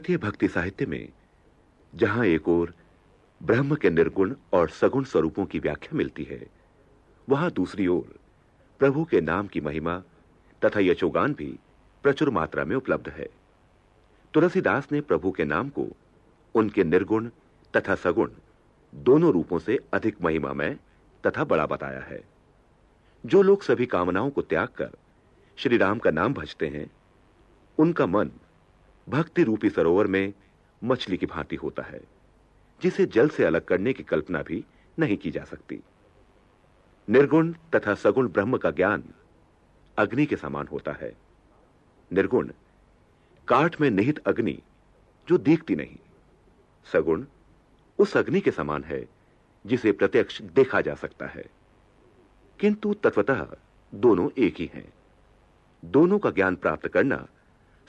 भारतीय भक्ति साहित्य में, जहाँ एक ओर ब्रह्म के निर्गुण और सगुण स्वरूपों की व्याख्या मिलती है, वहाँ दूसरी ओर प्रभु के नाम की महिमा तथा यशोगान भी प्रचुर मात्रा में उपलब्ध है। तुलसीदास ने प्रभु के नाम को उनके निर्गुण तथा सगुण दोनों रूपों से अधिक महिमामय तथा बड़ा बताया है। जो लोग सभी कामनाओं को त्याग कर श्री राम का नाम भजते हैं, उनका मन भक्ति रूपी सरोवर में मछली की भांति होता है, जिसे जल से अलग करने की कल्पना भी नहीं की जा सकती। निर्गुण तथा सगुण ब्रह्म का ज्ञान अग्नि के समान होता है। निर्गुण, काठ में निहित अग्नि जो देखती नहीं। सगुण, उस अग्नि के समान है, जिसे प्रत्यक्ष देखा जा सकता है। किंतु तत्वतः दोनों एक ही हैं। दोनों का ज्ञान प्राप्त करना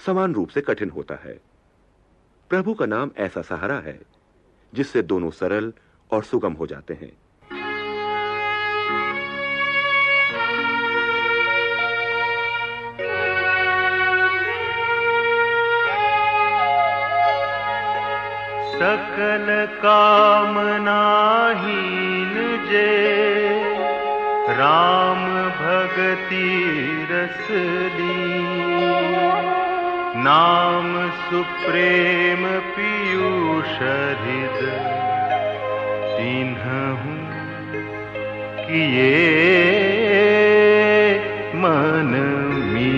समान रूप से कठिन होता है। प्रभु का नाम ऐसा सहारा है, जिससे दोनों सरल और सुगम हो जाते हैं। सकल काम कामनाहीन जे, राम भगति रसली नाम सुप्रेम पीयूष किए मन मी।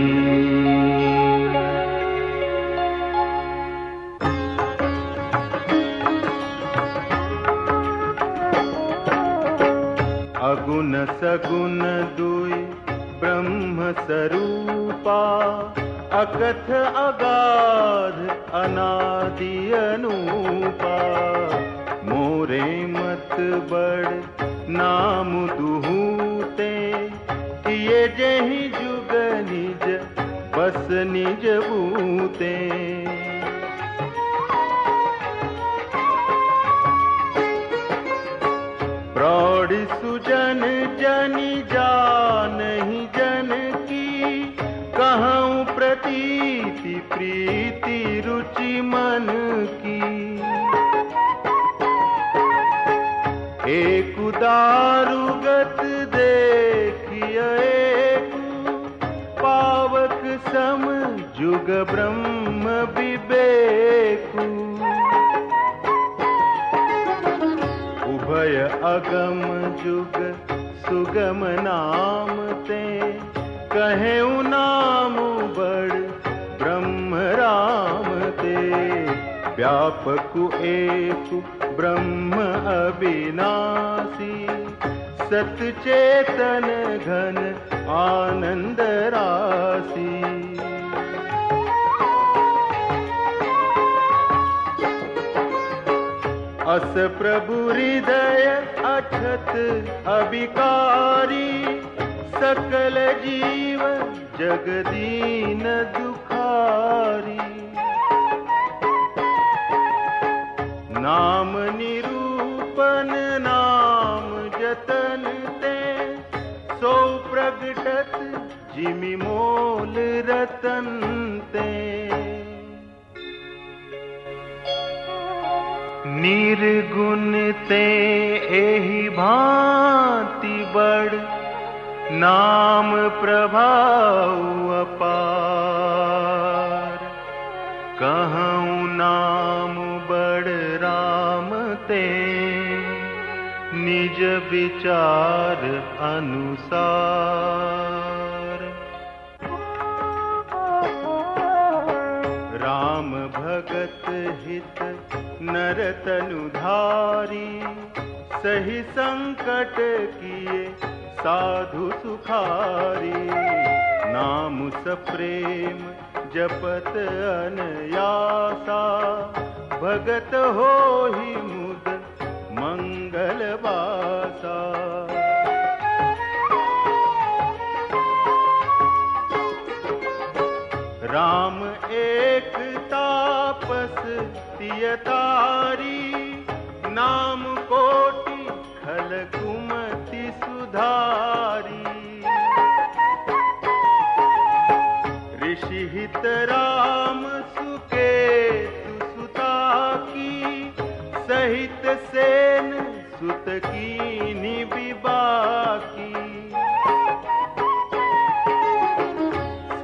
अगुण सगुण दुई ब्रह्म स्वरूपा अकथ अगाध अनादि अनूपा। मोरे मत बड़ नाम दुहूते। किए जही जुग निज बस निज बूते रुचि मन की। एक दारुगत देखिए पावक सम जुग ब्रह्म विवेकू। उभय अगम जुग सुगम नाम ते कहे नाम व्यापक एक ब्रह्म अविनाशी। सत चेतन घन आनंद राशि। अस प्रभु हृदय अछत अभिकारी सकल जीव जगदीन दुखारी नाम निरूपन नाम जतन ते। सो प्रगटत जिमि मोल रतन ते। निर्गुण ते एहि भांति बड़ नाम प्रभाव अपार राम ते निज विचार अनुसार। राम भगत हित नर तनुधारी सही संकट किए साधु सुखारी। नाम सप्रेम जपत अनयासा भगत हो ही मुद मंगल बासा राम एक तापस तियतारी नाम कोटि खल कुमति सुधारी। ऋषि हित राम सुके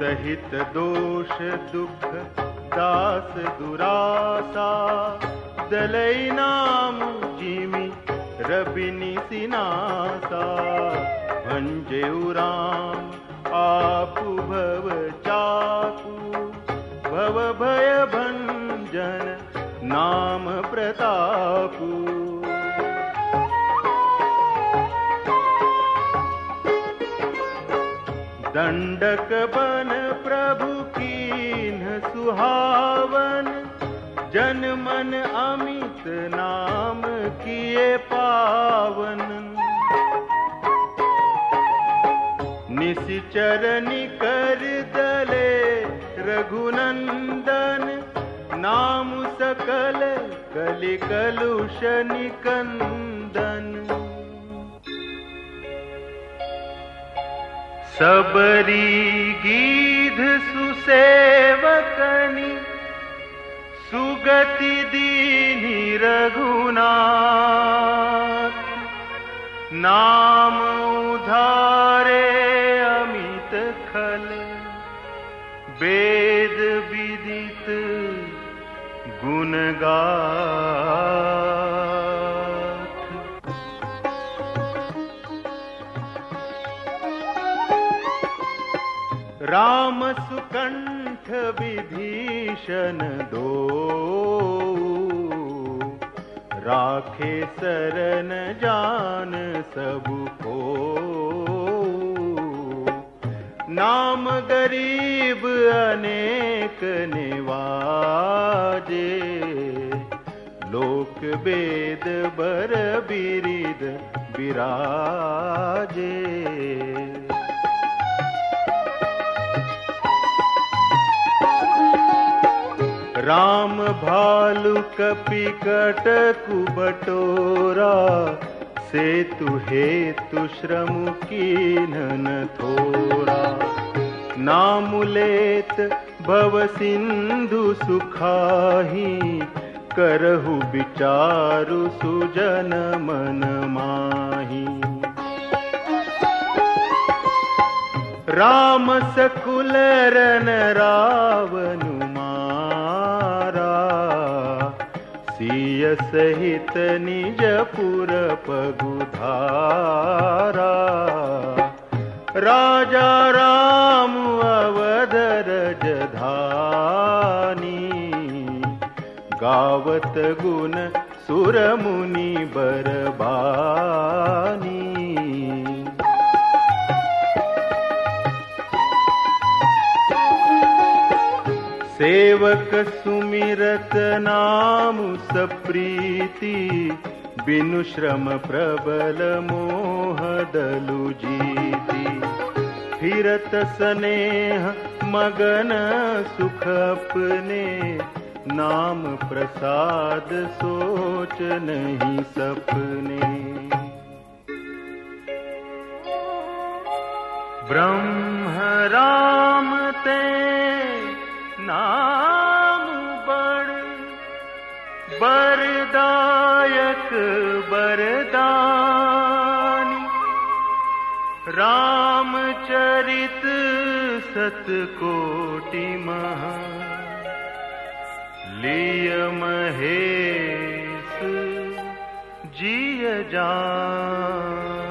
सहित दोष दुख दास दुरासा दलई नाम जिमी रबिनी सिनासा भंजे राम आपु भव चाकू। भव भय भंजन नाम प्रतापू दंडक बन प्रभु कीन सुहावन जन मन अमित नाम किए पावन। निशिचरनि कर दले रघुनंदन नाम सकल कलि कलुष सबरी गीध सुसेवकनी सुगति दीनि रघुनाथ। नाम उधारे अमित खल वेद विदित गुणगाथ राम सुकंठ विभीषण दो। राखे शरण जान सबको। नाम गरीब अनेक निवाजे। लोक वेद बर बिरिद विराजे राम भालु कपि कटकु बटोरा सेतु हेतु श्रम कीन थोरा। नामुलेत भव सिंधु सुखाही करहु विचारु सुजन मन माही। राम सकुल रन रावनु सहित निज पुर पगुधारा। राजा राम अवधर जधानी गावत गुण सुर सेवक सुमिरत नाम सप्रीति बिनु श्रम प्रबल मोह दलु जीति। फिरत स्नेह मगन सुख अपने नाम प्रसाद सोच नहीं सपने। ब्रह्म राम ते नाम बड़ बरदायक बरदानी रामचरित सतकोटि महा। लिय महेश जिय जान